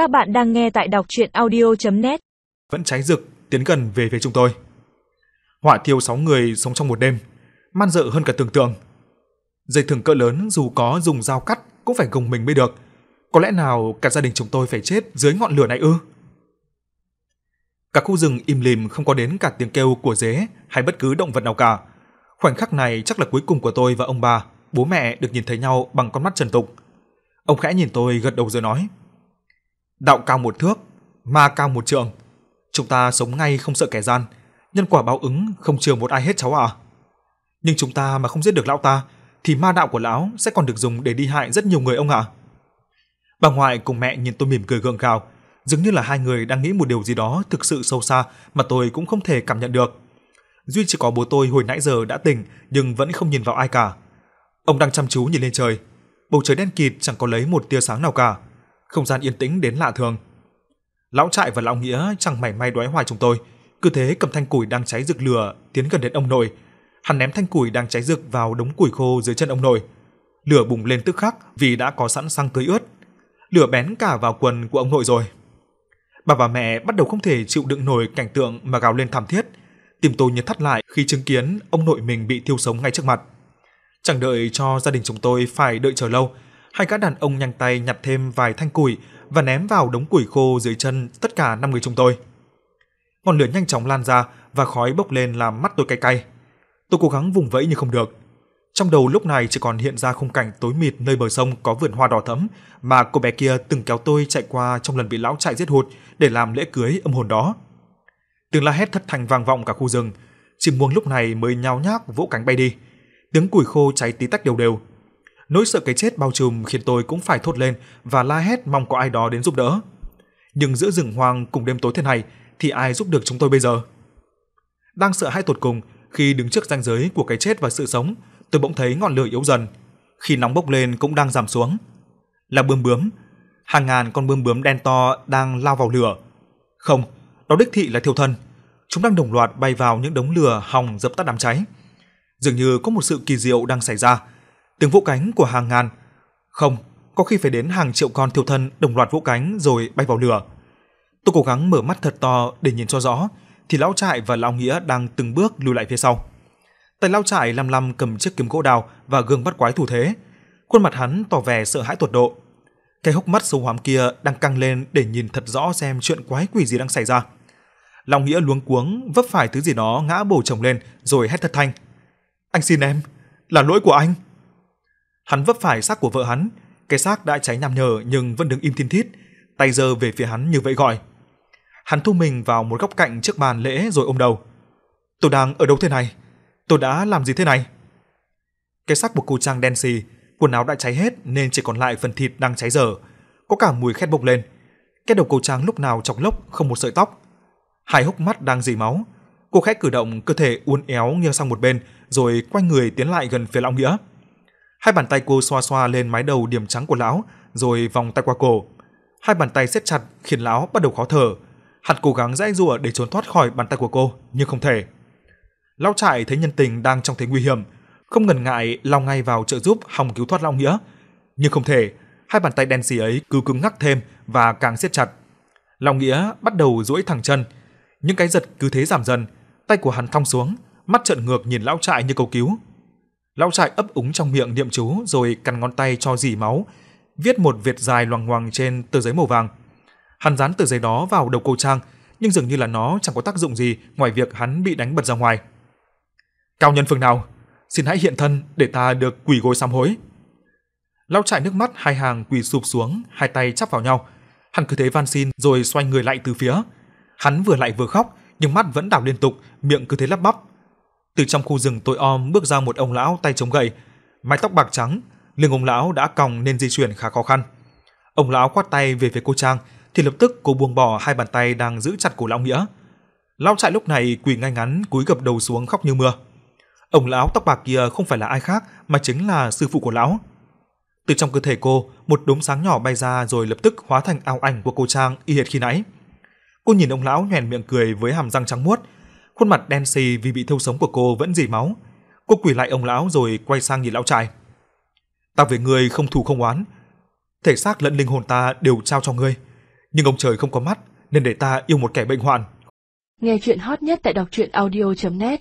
Các bạn đang nghe tại đọc chuyện audio.net Vẫn cháy rực, tiến gần về phía chúng tôi. Hỏa thiêu 6 người sống trong một đêm, man dợ hơn cả tưởng tượng. Dây thừng cỡ lớn dù có dùng dao cắt cũng phải gồng mình mới được. Có lẽ nào cả gia đình chúng tôi phải chết dưới ngọn lửa này ư? Cả khu rừng im lìm không có đến cả tiếng kêu của dế hay bất cứ động vật nào cả. Khoảnh khắc này chắc là cuối cùng của tôi và ông bà, bố mẹ được nhìn thấy nhau bằng con mắt trần tục. Ông khẽ nhìn tôi gật đầu rồi nói: "Đạo cao một thước, ma cao một trượng. Chúng ta sống ngay không sợ kẻ gian, nhân quả báo ứng không chừa một ai hết cháu ạ." Nhưng chúng ta mà không giết được lão ta thì ma đạo của lão sẽ còn được dùng để đi hại rất nhiều người ông ạ. Bà ngoại cùng mẹ nhìn tôi mỉm cười gượng gạo, dường như là hai người đang nghĩ một điều gì đó thực sự sâu xa mà tôi cũng không thể cảm nhận được. Duy chỉ có bố tôi hồi nãy giờ đã tỉnh nhưng vẫn không nhìn vào ai cả. Ông đang chăm chú nhìn lên trời. Bầu trời đen kịt chẳng có lấy một tia sáng nào cả. Không gian yên tĩnh đến lạ thường. Lão trại và lão nghĩa chẳng mảy may đoái hoài chúng tôi, cứ thế cầm thanh củi đang cháy rực lửa tiến gần đến ông nội. Hắn ném thanh củi đang cháy rực vào đống củi khô dưới chân ông nội. Lửa bùng lên tức khắc vì đã có sẵn xăng tưới ướt. Lửa bén cả vào quần của ông nội rồi. Bà và mẹ bắt đầu không thể chịu đựng nổi cảnh tượng mà gào lên thảm thiết. Tim tôi như thắt lại khi chứng kiến ông nội mình bị thiêu sống ngay trước mặt. Chẳng đợi cho gia đình chúng tôi phải đợi chờ lâu, hai gã đàn ông nhanh tay nhặt thêm vài thanh củi và ném vào đống củi khô dưới chân tất cả năm người chúng tôi. Ngọn lửa nhanh chóng lan ra và khói bốc lên làm mắt tôi cay cay. Tôi cố gắng vùng vẫy nhưng không được. Trong đầu lúc này chỉ còn hiện ra khung cảnh tối mịt nơi bờ sông có vườn hoa đỏ thẫm mà cô bé kia từng kéo tôi chạy qua trong lần bị lão chạy giết hụt để làm lễ cưới âm hồn đó. Tiếng la hét thất thanh vang vọng cả khu rừng, chim muông lúc này mới nhao nhác vỗ cánh bay đi. Tiếng củi khô cháy tí tách đều đều. Nỗi sợ cái chết bao trùm khiến tôi cũng phải thốt lên và la hét mong có ai đó đến giúp đỡ. Nhưng giữa rừng hoang cùng đêm tối thế này thì ai giúp được chúng tôi bây giờ? Đang sợ hãi tột cùng khi đứng trước ranh giới của cái chết và sự sống, tôi bỗng thấy ngọn lửa yếu dần. Khi nóng bốc lên cũng đang giảm xuống. Là bướm bướm, hàng ngàn con bướm bướm đen to đang lao vào lửa. Không, đó đích thị là thiêu thân. Chúng đang đồng loạt bay vào những đống lửa hòng dập tắt đám cháy. Dường như có một sự kỳ diệu đang xảy ra. Tiếng vỗ cánh của hàng ngàn, không, có khi phải đến hàng triệu con thiêu thân đồng loạt vỗ cánh rồi bay vào lửa. Tôi cố gắng mở mắt thật to để nhìn cho rõ, thì lão trại và lão nghĩa đang từng bước lùi lại phía sau. Tay lão trại lăm lăm cầm chiếc kiếm gỗ đào và gương bắt quái thủ thế. Khuôn mặt hắn tỏ vẻ sợ hãi tột độ. Cái hốc mắt sâu hoắm kia đang căng lên để nhìn thật rõ xem chuyện quái quỷ gì đang xảy ra. Long Nghĩa luống cuống vấp phải thứ gì đó ngã bổ chồng lên rồi hét thật thanh. Anh xin em, là lỗi của anh. Hắn vấp phải xác của vợ hắn, cái xác đã cháy nham nhở nhưng vẫn đứng im thiên thít, tay giơ về phía hắn như vậy gọi. Hắn thu mình vào một góc cạnh trước bàn lễ rồi ôm đầu. Tôi đang ở đâu thế này? Tôi đã làm gì thế này? Cái xác của cô trang đen xì, quần áo đã cháy hết nên chỉ còn lại phần thịt đang cháy dở, có cả mùi khét bốc lên. Cái đầu cô trang lúc nào chọc lốc không một sợi tóc. Hai hốc mắt đang dì máu. Cô khẽ cử động cơ thể uốn éo nghiêng sang một bên rồi quay người tiến lại gần phía lão nghĩa. Hai bàn tay cô xoa xoa lên mái đầu điểm trắng của lão rồi vòng tay qua cổ. Hai bàn tay siết chặt khiến lão bắt đầu khó thở. Hắn cố gắng giãy giụa để trốn thoát khỏi bàn tay của cô nhưng không thể. Lão trại thấy nhân tình đang trong thế nguy hiểm, không ngần ngại lao ngay vào trợ giúp hòng cứu thoát lão nghĩa, nhưng không thể, hai bàn tay đen xì ấy cứ cứng ngắc thêm và càng siết chặt. Lão nghĩa bắt đầu duỗi thẳng chân, những cái giật cứ thế giảm dần, tay của hắn thong xuống, mắt trợn ngược nhìn lão trại như cầu cứu. Lão trại ấp úng trong miệng niệm chú rồi cắn ngón tay cho dỉ máu, viết một vệt dài loằng ngoằng trên tờ giấy màu vàng. Hắn dán tờ giấy đó vào đầu cô Trang, nhưng dường như là nó chẳng có tác dụng gì ngoài việc hắn bị đánh bật ra ngoài. Cao nhân phương nào, xin hãy hiện thân để ta được quỳ gối sám hối. Lão trại nước mắt hai hàng quỳ sụp xuống, hai tay chắp vào nhau. Hắn cứ thế van xin rồi xoay người lại từ phía. Hắn vừa lại vừa khóc, nhưng mắt vẫn đảo liên tục, miệng cứ thế lắp bắp. Từ trong khu rừng tối om bước ra một ông lão tay chống gậy, mái tóc bạc trắng, lưng ông lão đã còng nên di chuyển khá khó khăn. Ông lão quát tay về phía cô Trang, thì lập tức cô buông bỏ hai bàn tay đang giữ chặt cổ lão nghĩa. Lão trại lúc này quỳ ngay ngắn cúi gập đầu xuống khóc như mưa. Ông lão tóc bạc kia không phải là ai khác mà chính là sư phụ của lão. Từ trong cơ thể cô, một đốm sáng nhỏ bay ra rồi lập tức hóa thành ảo ảnh của cô Trang y hệt khi nãy. Cô nhìn ông lão nhoẻn miệng cười với hàm răng trắng muốt, khuôn mặt đen xì vì bị thiêu sống của cô vẫn rỉ máu. Cô quỳ lại ông lão rồi quay sang nhìn lão trai. "Ta về ngươi không thù không oán, thể xác lẫn linh hồn ta đều trao cho ngươi, nhưng ông trời không có mắt nên để ta yêu một kẻ bệnh hoạn. Nghe chuyện hot nhất tại đọc truyện audio.net